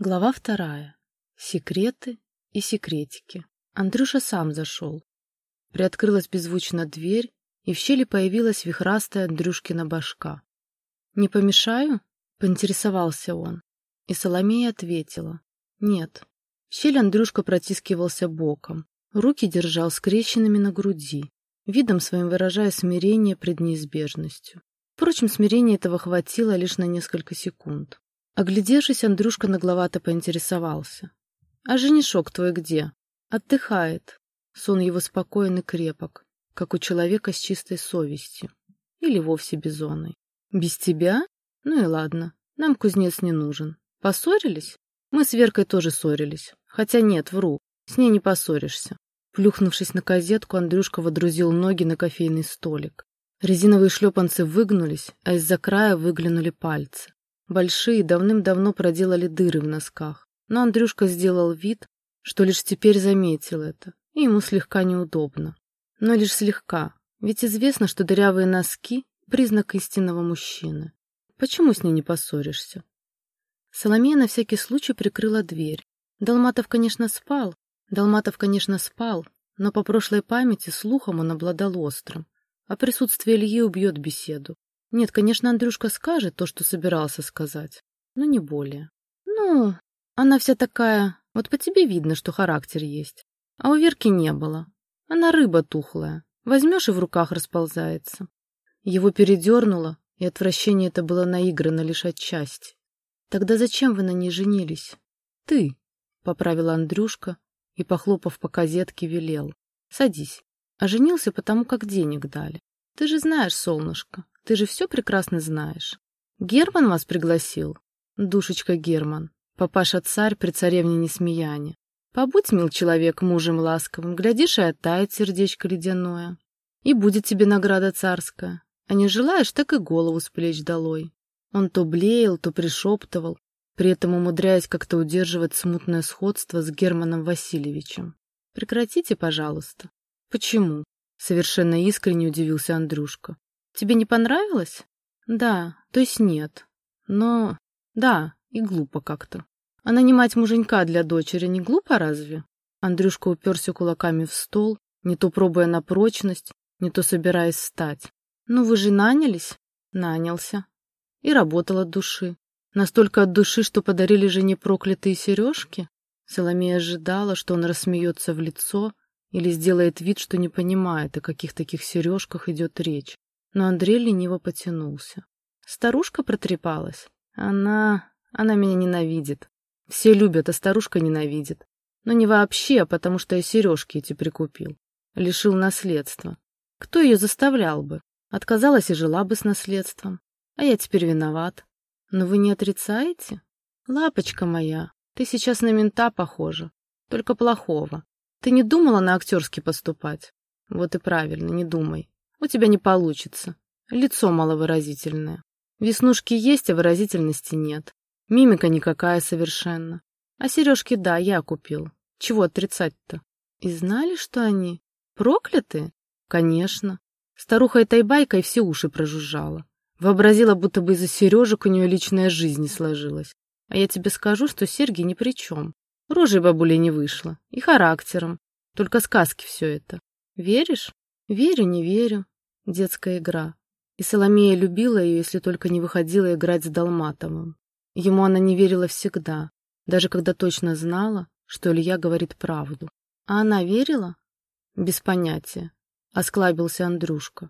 Глава вторая. Секреты и секретики. Андрюша сам зашел. Приоткрылась беззвучно дверь, и в щели появилась вихрастая Андрюшкина башка. «Не помешаю?» — поинтересовался он. И Соломея ответила. «Нет». В щель Андрюшка протискивался боком, руки держал скрещенными на груди, видом своим выражая смирение пред неизбежностью. Впрочем, смирения этого хватило лишь на несколько секунд. Оглядевшись, Андрюшка нагловато поинтересовался. «А женишок твой где?» «Отдыхает». Сон его спокоен и крепок, как у человека с чистой совестью. Или вовсе бизоной. «Без тебя? Ну и ладно. Нам кузнец не нужен. Поссорились?» Мы с Веркой тоже ссорились. Хотя нет, вру. С ней не поссоришься. Плюхнувшись на козетку, Андрюшка водрузил ноги на кофейный столик. Резиновые шлепанцы выгнулись, а из-за края выглянули пальцы. Большие давным-давно проделали дыры в носках, но Андрюшка сделал вид, что лишь теперь заметил это, и ему слегка неудобно. Но лишь слегка, ведь известно, что дырявые носки — признак истинного мужчины. Почему с ней не поссоришься? Соломея на всякий случай прикрыла дверь. Долматов, конечно, спал, Долматов, конечно, спал, но по прошлой памяти слухом он обладал острым, а присутствие Ильи убьет беседу. Нет, конечно, Андрюшка скажет то, что собирался сказать, но не более. Ну, она вся такая, вот по тебе видно, что характер есть. А у Верки не было. Она рыба тухлая. Возьмешь и в руках расползается. Его передернуло, и отвращение это было наиграно лишь отчасти. Тогда зачем вы на ней женились? Ты, — поправила Андрюшка и, похлопав по козетке, велел. Садись. А женился потому, как денег дали. Ты же знаешь, солнышко, ты же все прекрасно знаешь. Герман вас пригласил? Душечка Герман. Папаша-царь при царевне Несмеяне. Побудь, мил человек, мужем ласковым, глядишь, и оттает сердечко ледяное. И будет тебе награда царская. А не желаешь, так и голову с плеч долой. Он то блеял, то пришептывал, при этом умудряясь как-то удерживать смутное сходство с Германом Васильевичем. «Прекратите, пожалуйста». «Почему?» — совершенно искренне удивился Андрюшка. Тебе не понравилось? Да, то есть нет. Но... Да, и глупо как-то. А нанимать муженька для дочери не глупо разве? Андрюшка уперся кулаками в стол, не то пробуя на прочность, не то собираясь встать. Ну вы же нанялись? Нанялся. И работал от души. Настолько от души, что подарили жене проклятые сережки? Соломея ожидала, что он рассмеется в лицо или сделает вид, что не понимает, о каких таких сережках идет речь но Андрей лениво потянулся. Старушка протрепалась. Она... она меня ненавидит. Все любят, а старушка ненавидит. Но не вообще, а потому что я сережки эти прикупил. Лишил наследства. Кто ее заставлял бы? Отказалась и жила бы с наследством. А я теперь виноват. Но вы не отрицаете? Лапочка моя, ты сейчас на мента похожа. Только плохого. Ты не думала на актерский поступать? Вот и правильно, не думай. У тебя не получится. Лицо маловыразительное. Веснушки есть, а выразительности нет. Мимика никакая совершенно. А сережки, да, я купил. Чего отрицать-то? И знали, что они прокляты? Конечно. Старуха этой байкой все уши прожужжала. Вообразила, будто бы из-за сережек у нее личная жизнь не сложилась. А я тебе скажу, что серьги ни при чем. Рожей бабуле не вышло. И характером. Только сказки все это. Веришь? Верю, не верю. Детская игра. И Соломея любила ее, если только не выходила играть с Долматовым. Ему она не верила всегда, даже когда точно знала, что Илья говорит правду. А она верила? Без понятия. Осклабился Андрюшка.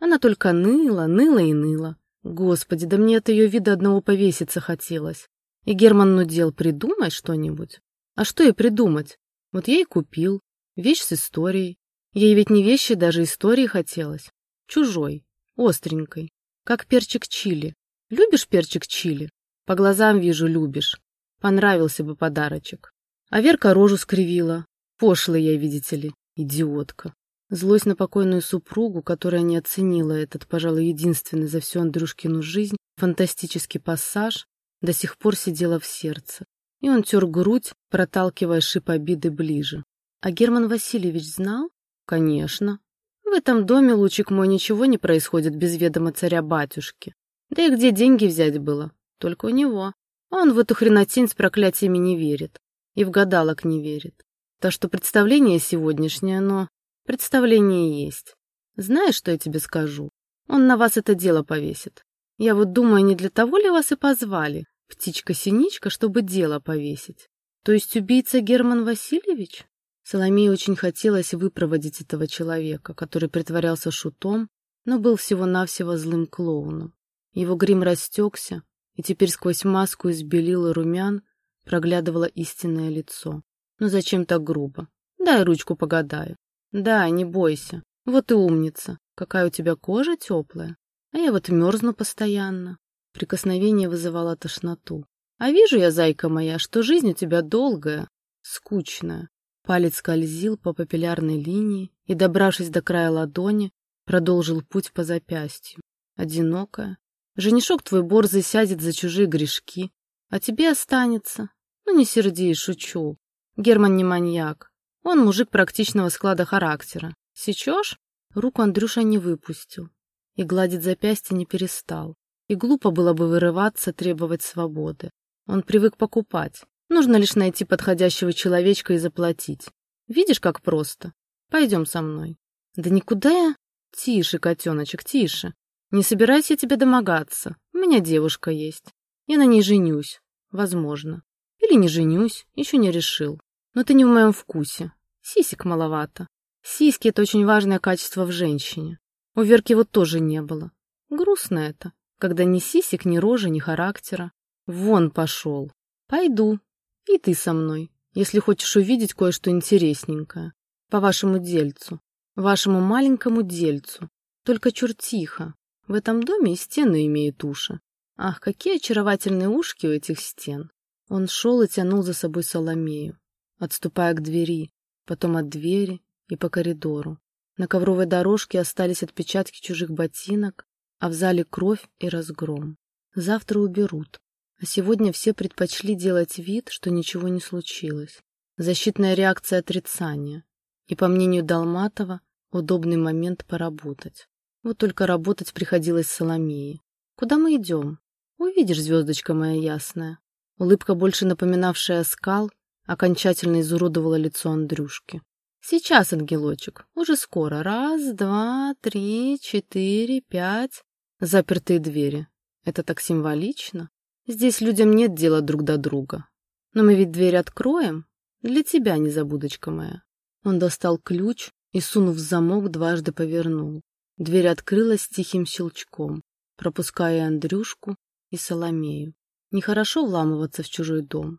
Она только ныла, ныла и ныла. Господи, да мне от ее вида одного повеситься хотелось. И Герман нудел, придумай что-нибудь. А что ей придумать? Вот и купил. Вещь с историей. Ей ведь не вещи, даже истории хотелось. Чужой, остренькой, как перчик чили. Любишь перчик чили? По глазам вижу, любишь. Понравился бы подарочек. А Верка рожу скривила. Пошлая я, видите ли, идиотка. Злость на покойную супругу, которая не оценила этот, пожалуй, единственный за всю Андрюшкину жизнь, фантастический пассаж, до сих пор сидела в сердце. И он тер грудь, проталкивая шип обиды ближе. А Герман Васильевич знал? Конечно. В этом доме, лучик мой, ничего не происходит без ведома царя-батюшки. Да и где деньги взять было? Только у него. Он в эту хренотень с проклятиями не верит. И в гадалок не верит. Так что представление сегодняшнее, но представление есть. Знаешь, что я тебе скажу? Он на вас это дело повесит. Я вот думаю, не для того ли вас и позвали, птичка-синичка, чтобы дело повесить? То есть убийца Герман Васильевич? Соломее очень хотелось выпроводить этого человека, который притворялся шутом, но был всего-навсего злым клоуном. Его грим растекся, и теперь сквозь маску из белил и румян проглядывало истинное лицо. Ну зачем так грубо? Дай ручку погадаю. Да, не бойся. Вот и умница. Какая у тебя кожа теплая. А я вот мерзну постоянно. Прикосновение вызывало тошноту. А вижу я, зайка моя, что жизнь у тебя долгая, скучная. Палец скользил по папиллярной линии и, добравшись до края ладони, продолжил путь по запястью. Одинокая. Женишок твой борзый сядет за чужие грешки, а тебе останется. Ну, не серди, шучу. Герман не маньяк. Он мужик практичного склада характера. Сечешь? Руку Андрюша не выпустил. И гладить запястье не перестал. И глупо было бы вырываться, требовать свободы. Он привык покупать. Нужно лишь найти подходящего человечка и заплатить. Видишь, как просто? Пойдем со мной. Да никуда я... Тише, котеночек, тише. Не собирайся я тебе домогаться. У меня девушка есть. Я на ней женюсь. Возможно. Или не женюсь, еще не решил. Но ты не в моем вкусе. Сисек маловато. Сиськи — это очень важное качество в женщине. У Верки вот тоже не было. Грустно это, когда ни сисек, ни рожи, ни характера. Вон пошел. Пойду, и ты со мной, если хочешь увидеть кое-что интересненькое. По вашему дельцу. Вашему маленькому дельцу. Только чур тихо. В этом доме и стены имеют уши. Ах, какие очаровательные ушки у этих стен. Он шел и тянул за собой Соломею, отступая к двери, потом от двери и по коридору. На ковровой дорожке остались отпечатки чужих ботинок, а в зале кровь и разгром. Завтра уберут. А сегодня все предпочли делать вид, что ничего не случилось. Защитная реакция отрицания. И, по мнению Долматова, удобный момент поработать. Вот только работать приходилось Соломее. «Куда мы идем?» «Увидишь, звездочка моя ясная». Улыбка, больше напоминавшая скал, окончательно изуродовала лицо Андрюшки. «Сейчас, ангелочек, уже скоро. Раз, два, три, четыре, пять...» Запертые двери. Это так символично. Здесь людям нет дела друг до друга. Но мы ведь дверь откроем. Для тебя, незабудочка моя. Он достал ключ и, сунув замок, дважды повернул. Дверь открылась тихим щелчком, пропуская Андрюшку и Соломею. Нехорошо вламываться в чужой дом.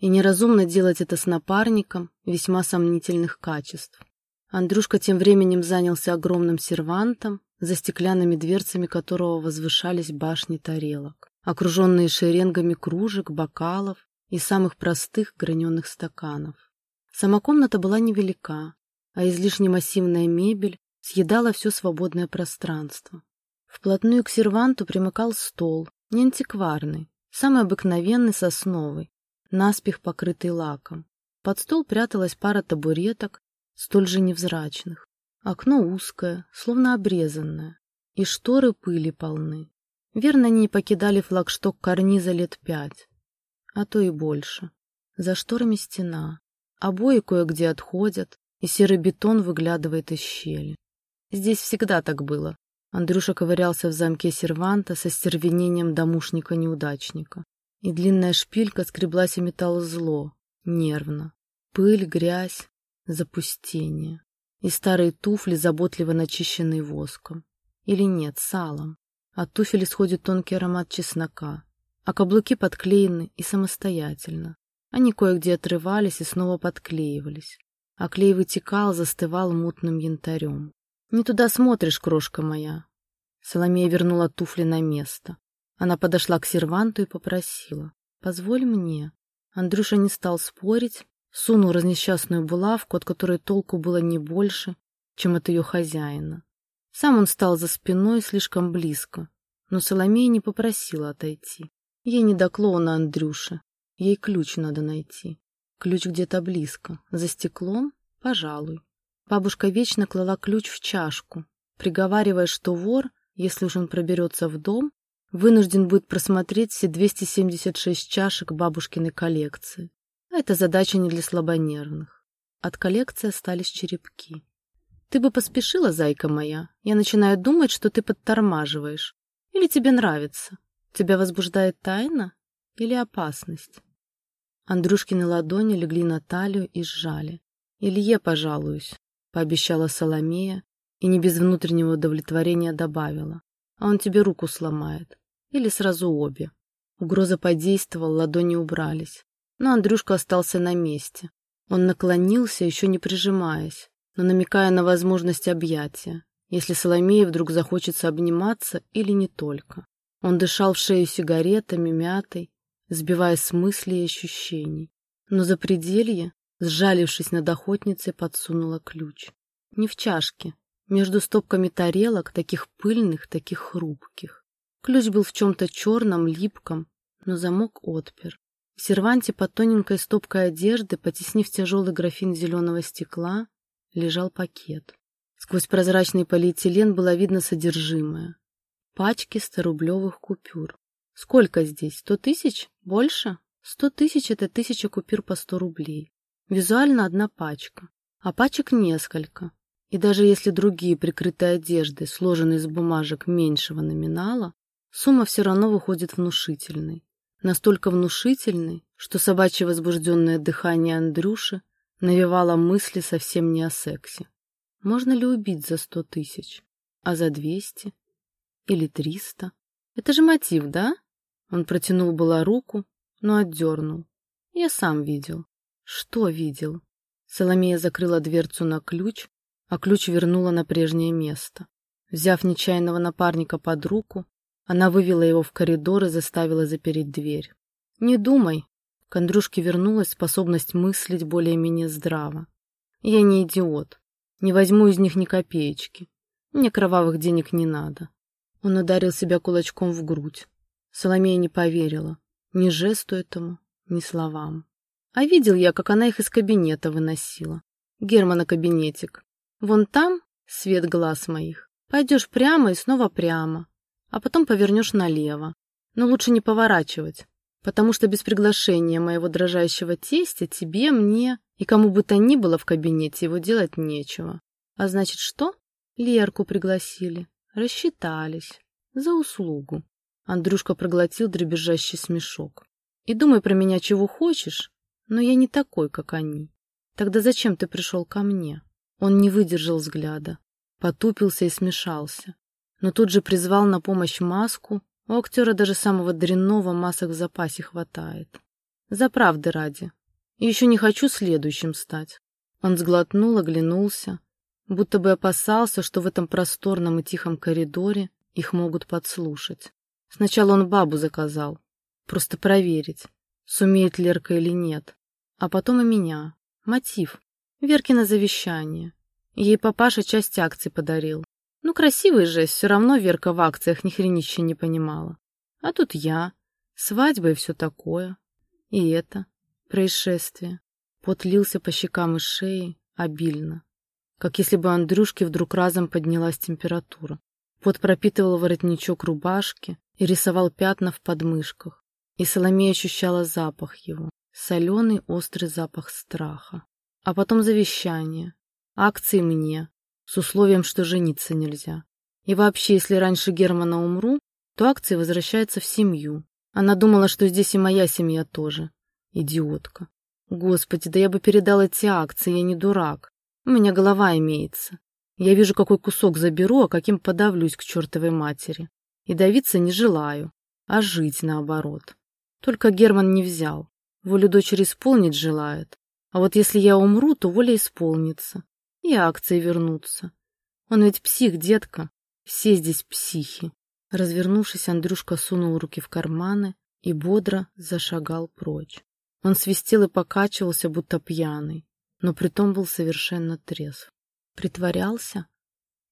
И неразумно делать это с напарником весьма сомнительных качеств. Андрюшка тем временем занялся огромным сервантом, за стеклянными дверцами которого возвышались башни тарелок окруженные шеренгами кружек, бокалов и самых простых граненых стаканов. Сама комната была невелика, а излишне массивная мебель съедала все свободное пространство. Вплотную к серванту примыкал стол, не антикварный, самый обыкновенный сосновый, наспех покрытый лаком. Под стол пряталась пара табуреток, столь же невзрачных. Окно узкое, словно обрезанное, и шторы пыли полны. Верно, не покидали флагшток карниза лет пять, а то и больше. За шторами стена, обои кое-где отходят, и серый бетон выглядывает из щели. Здесь всегда так было. Андрюша ковырялся в замке серванта со стервенением домушника-неудачника. И длинная шпилька скреблась и металл зло, нервно. Пыль, грязь, запустение. И старые туфли, заботливо начищенные воском. Или нет, салом. От туфель исходит тонкий аромат чеснока, а каблуки подклеены и самостоятельно. Они кое-где отрывались и снова подклеивались, а клей вытекал, застывал мутным янтарем. «Не туда смотришь, крошка моя!» Соломея вернула туфли на место. Она подошла к серванту и попросила. «Позволь мне». Андрюша не стал спорить, сунул разнесчастную булавку, от которой толку было не больше, чем от ее хозяина. Сам он стал за спиной слишком близко, но Соломея не попросила отойти. Ей не до клоуна Андрюша, ей ключ надо найти. Ключ где-то близко, за стеклом, пожалуй. Бабушка вечно клала ключ в чашку, приговаривая, что вор, если уж он проберется в дом, вынужден будет просмотреть все 276 чашек бабушкиной коллекции. Это задача не для слабонервных. От коллекции остались черепки. Ты бы поспешила, зайка моя. Я начинаю думать, что ты подтормаживаешь. Или тебе нравится? Тебя возбуждает тайна или опасность? Андрюшкины ладони легли на талию и сжали. «Илье пожалуюсь», — пообещала Соломея и не без внутреннего удовлетворения добавила. «А он тебе руку сломает. Или сразу обе». Угроза подействовала, ладони убрались. Но Андрюшка остался на месте. Он наклонился, еще не прижимаясь, но намекая на возможность объятия, если Соломея вдруг захочется обниматься или не только. Он дышал в шею сигаретами, мятой, сбивая с мыслей и ощущений. Но за пределье, сжалившись над охотницей, подсунула ключ. Не в чашке, между стопками тарелок, таких пыльных, таких хрупких. Ключ был в чем-то черном, липком, но замок отпер. В серванте под тоненькой стопкой одежды, потеснив тяжелый графин зеленого стекла, лежал пакет. Сквозь прозрачный полиэтилен было видно содержимое. Пачки сторублевых купюр. Сколько здесь? Сто тысяч? Больше? Сто тысяч — это тысяча купюр по сто рублей. Визуально одна пачка, а пачек несколько. И даже если другие прикрытые одежды сложены из бумажек меньшего номинала, сумма все равно выходит внушительной. Настолько внушительной, что собачье возбужденное дыхание Андрюши навевало мысли совсем не о сексе. Можно ли убить за сто тысяч? А за двести? Или триста? Это же мотив, да? Он протянул была руку, но отдернул. Я сам видел. Что видел? Соломея закрыла дверцу на ключ, а ключ вернула на прежнее место. Взяв нечаянного напарника под руку, она вывела его в коридор и заставила запереть дверь. «Не думай!» К Андрюшке вернулась способность мыслить более-менее здраво. «Я не идиот. Не возьму из них ни копеечки. Мне кровавых денег не надо». Он ударил себя кулачком в грудь. Соломея не поверила. Ни жесту этому, ни словам. А видел я, как она их из кабинета выносила. Германа кабинетик. Вон там свет глаз моих. Пойдешь прямо и снова прямо, а потом повернешь налево. Но лучше не поворачивать, потому что без приглашения моего дрожащего тестя тебе, мне и кому бы то ни было в кабинете его делать нечего. А значит, что? Лерку пригласили. Рассчитались. За услугу. Андрюшка проглотил дребезжащий смешок. «И думай про меня чего хочешь, но я не такой, как они. Тогда зачем ты пришел ко мне?» Он не выдержал взгляда, потупился и смешался, но тут же призвал на помощь маску. У актера даже самого дрянного масок в запасе хватает. За правды ради. Еще не хочу следующим стать. Он сглотнул, оглянулся, будто бы опасался, что в этом просторном и тихом коридоре их могут подслушать. Сначала он бабу заказал, просто проверить, сумеет Лерка или нет. А потом и меня. Мотив. Веркино завещание. Ей папаша часть акций подарил. Ну, красивый же, все равно Верка в акциях ни хренища не понимала. А тут я, свадьба и все такое. И это, происшествие. Пот лился по щекам и шее обильно. Как если бы Андрюшке вдруг разом поднялась температура. Пот пропитывал воротничок рубашки, и рисовал пятна в подмышках. И Соломея ощущала запах его, соленый острый запах страха. А потом завещание, акции мне, с условием, что жениться нельзя. И вообще, если раньше Германа умру, то акции возвращаются в семью. Она думала, что здесь и моя семья тоже. Идиотка. Господи, да я бы передал эти акции, я не дурак. У меня голова имеется. Я вижу, какой кусок заберу, а каким подавлюсь к чертовой матери. И давиться не желаю, а жить наоборот. Только Герман не взял. Волю дочери исполнить желает. А вот если я умру, то воля исполнится. И акции вернутся. Он ведь псих, детка. Все здесь психи. Развернувшись, Андрюшка сунул руки в карманы и бодро зашагал прочь. Он свистел и покачивался, будто пьяный, но притом был совершенно трезв. Притворялся,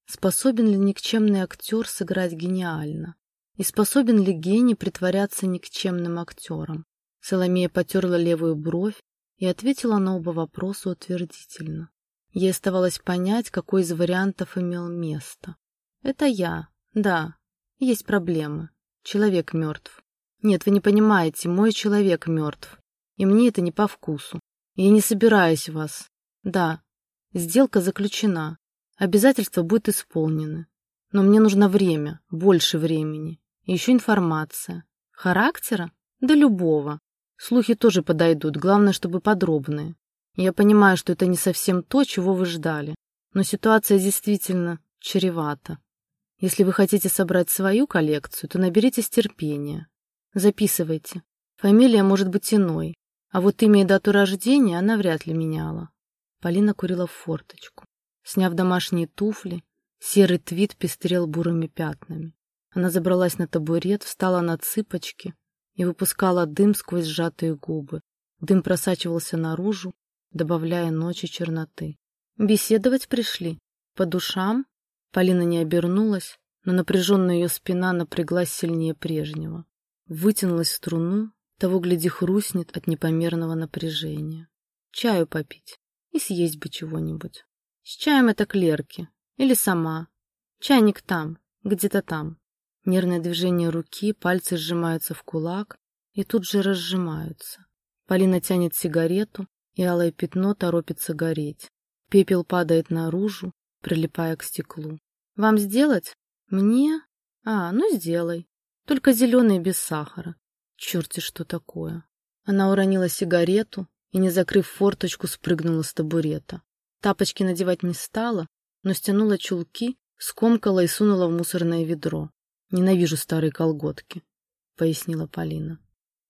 Способен ли никчемный актер сыграть гениально? И способен ли гений притворяться никчемным актером? Соломея потерла левую бровь и ответила на оба вопроса утвердительно. Ей оставалось понять, какой из вариантов имел место. «Это я. Да. Есть проблемы. Человек мертв. Нет, вы не понимаете, мой человек мертв. И мне это не по вкусу. Я не собираюсь вас. Да, сделка заключена. Обязательства будут исполнены. Но мне нужно время, больше времени. И еще информация. Характера? Да любого. Слухи тоже подойдут, главное, чтобы подробные. Я понимаю, что это не совсем то, чего вы ждали. Но ситуация действительно чревата. Если вы хотите собрать свою коллекцию, то наберитесь терпения. Записывайте. Фамилия может быть иной, а вот имя и дату рождения она вряд ли меняла. Полина курила в форточку. Сняв домашние туфли, серый твит пестрел бурыми пятнами. Она забралась на табурет, встала на цыпочки и выпускала дым сквозь сжатые губы. Дым просачивался наружу, добавляя ночи черноты. «Беседовать пришли? По душам?» Полина не обернулась, но напряженная ее спина напряглась сильнее прежнего. Вытянулась в струну, того, гляди, хрустнет от непомерного напряжения. Чаю попить и съесть бы чего-нибудь. С чаем это клерки. Или сама. Чайник там, где-то там. Нервное движение руки, пальцы сжимаются в кулак и тут же разжимаются. Полина тянет сигарету, и алое пятно торопится гореть. Пепел падает наружу, прилипая к стеклу. «Вам сделать? Мне? А, ну сделай. Только зеленый без сахара. Черти, что такое!» Она уронила сигарету и, не закрыв форточку, спрыгнула с табурета. Тапочки надевать не стала, но стянула чулки, скомкала и сунула в мусорное ведро. Ненавижу старые колготки, — пояснила Полина.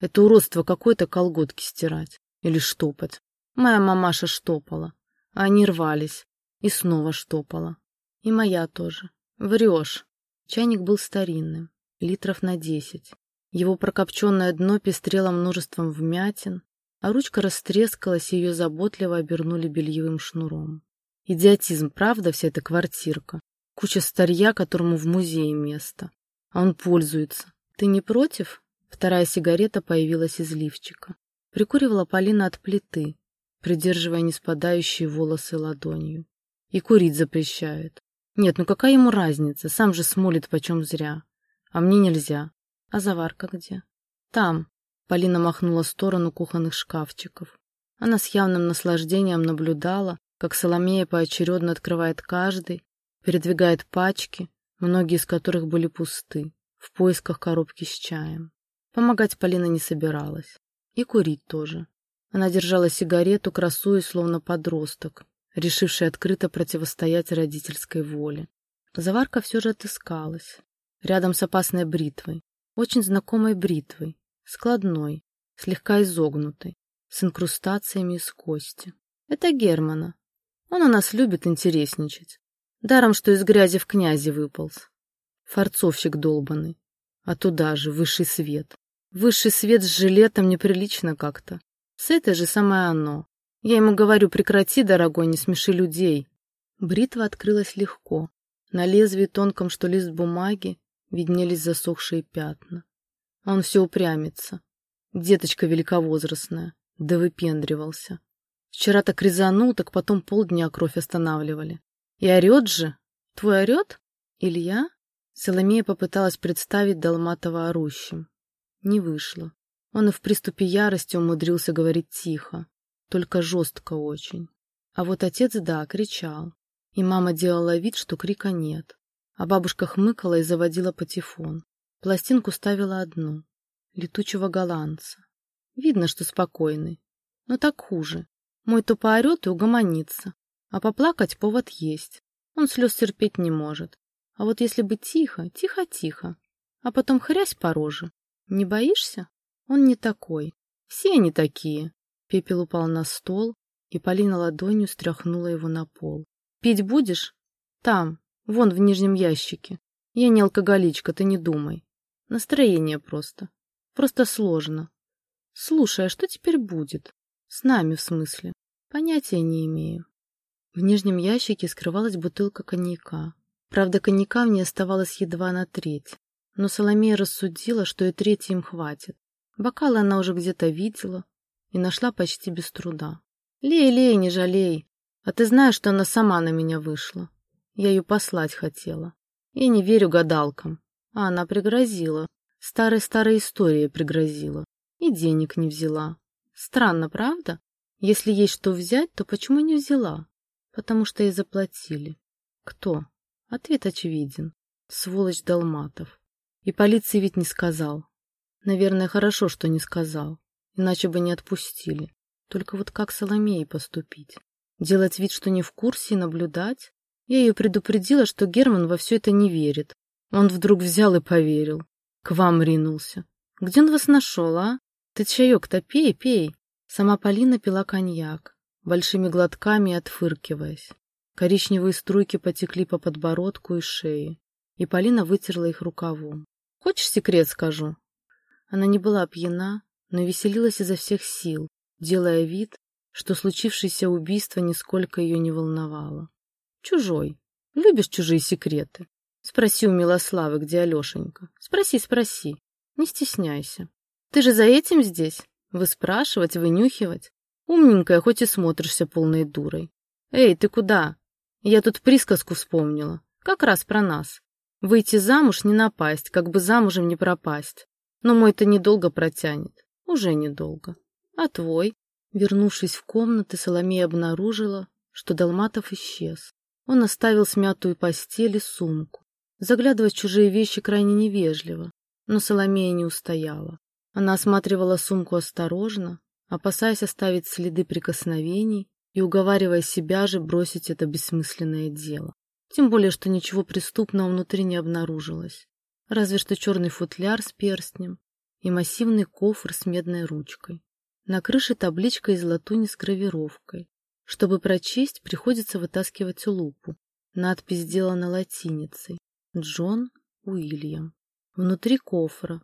Это уродство какое-то колготки стирать или штопать. Моя мамаша штопала, они рвались. И снова штопала. И моя тоже. Врешь. Чайник был старинным, литров на десять. Его прокопченное дно пестрело множеством вмятин, а ручка растрескалась, и ее заботливо обернули бельевым шнуром. Идиотизм, правда, вся эта квартирка? Куча старья, которому в музее место. А он пользуется. Ты не против? Вторая сигарета появилась из лифчика. Прикуривала Полина от плиты, придерживая неспадающие волосы ладонью. И курить запрещает. Нет, ну какая ему разница? Сам же смолит почем зря. А мне нельзя. А заварка где? Там. Полина махнула в сторону кухонных шкафчиков. Она с явным наслаждением наблюдала, как Соломея поочередно открывает каждый, передвигает пачки, многие из которых были пусты, в поисках коробки с чаем. Помогать Полина не собиралась. И курить тоже. Она держала сигарету, красуясь, словно подросток, решивший открыто противостоять родительской воле. Заварка все же отыскалась. Рядом с опасной бритвой. Очень знакомой бритвой. Складной, слегка изогнутой, с инкрустациями из кости. Это Германа. Он у нас любит интересничать. Даром, что из грязи в князи выполз. Форцовщик долбанный. А туда же высший свет. Высший свет с жилетом неприлично как-то. С этой же самое оно. Я ему говорю, прекрати, дорогой, не смеши людей. Бритва открылась легко. На лезвии тонком, что лист бумаги, виднелись засохшие пятна. Он все упрямится. Деточка великовозрастная. Да выпендривался. Вчера так резанул, так потом полдня кровь останавливали. И орет же. Твой орет? Илья? Соломея попыталась представить Долматова орущим. Не вышло. Он и в приступе ярости умудрился говорить тихо, только жестко очень. А вот отец, да, кричал. И мама делала вид, что крика нет. А бабушка хмыкала и заводила патефон. Пластинку ставила одну. Летучего голландца. Видно, что спокойный. Но так хуже. Мой то поорет и угомонится. А поплакать повод есть. Он слез терпеть не может. А вот если бы тихо, тихо-тихо, а потом хрясь по роже. Не боишься? Он не такой. Все они такие. Пепел упал на стол, и Полина ладонью стряхнула его на пол. Пить будешь? Там, вон в нижнем ящике. Я не алкоголичка, ты не думай. Настроение просто. Просто сложно. Слушай, а что теперь будет? С нами, в смысле? Понятия не имею. В нижнем ящике скрывалась бутылка коньяка. Правда, коньяка в ней оставалось едва на треть. Но Соломея рассудила, что и треть им хватит. Бокалы она уже где-то видела и нашла почти без труда. «Лей, лей, не жалей. А ты знаешь, что она сама на меня вышла. Я ее послать хотела. Я не верю гадалкам. А она пригрозила. Старая-старая история пригрозила. И денег не взяла. Странно, правда? Если есть что взять, то почему не взяла? Потому что и заплатили. Кто? Ответ очевиден. Сволочь Долматов. И полиции ведь не сказал. Наверное, хорошо, что не сказал. Иначе бы не отпустили. Только вот как Соломеей поступить? Делать вид, что не в курсе, и наблюдать? Я ее предупредила, что Герман во все это не верит. Он вдруг взял и поверил. К вам ринулся. Где он вас нашел, а? Ты чаек-то пей, пей. Сама Полина пила коньяк, большими глотками отфыркиваясь. Коричневые струйки потекли по подбородку и шее, и Полина вытерла их рукавом. «Хочешь секрет скажу?» Она не была пьяна, но веселилась изо всех сил, делая вид, что случившееся убийство нисколько ее не волновало. «Чужой. Любишь чужие секреты? Спроси у Милославы, где Алешенька. Спроси, спроси. Не стесняйся. Ты же за этим здесь? Выспрашивать, вынюхивать? Умненькая, хоть и смотришься полной дурой. Эй, ты куда? Я тут присказку вспомнила. Как раз про нас. Выйти замуж не напасть, как бы замужем не пропасть. Но мой-то недолго протянет. Уже недолго. А твой? Вернувшись в комнаты, Соломея обнаружила, что Долматов исчез. Он оставил смятую постель и сумку. Заглядывать в чужие вещи крайне невежливо, но Соломея не устояла. Она осматривала сумку осторожно, опасаясь оставить следы прикосновений и уговаривая себя же бросить это бессмысленное дело. Тем более, что ничего преступного внутри не обнаружилось. Разве что черный футляр с перстнем и массивный кофр с медной ручкой. На крыше табличка из латуни с гравировкой. Чтобы прочесть, приходится вытаскивать лупу. Надпись сделана латиницей. Джон Уильям. Внутри кофра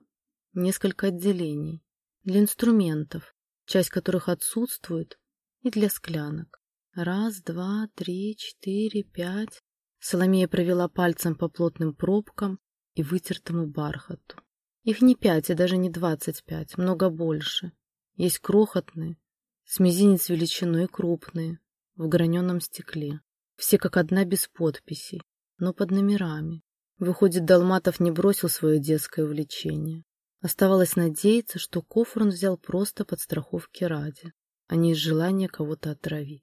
несколько отделений. Для инструментов, часть которых отсутствует, и для склянок. Раз, два, три, четыре, пять. Соломея провела пальцем по плотным пробкам и вытертому бархату. Их не пять и даже не двадцать пять, много больше. Есть крохотные, с мизинец величиной крупные, в граненом стекле. Все как одна без подписей, но под номерами. Выходит, Долматов не бросил свое детское увлечение. Оставалось надеяться, что кофр он взял просто под страховки ради, а не из желания кого-то отравить.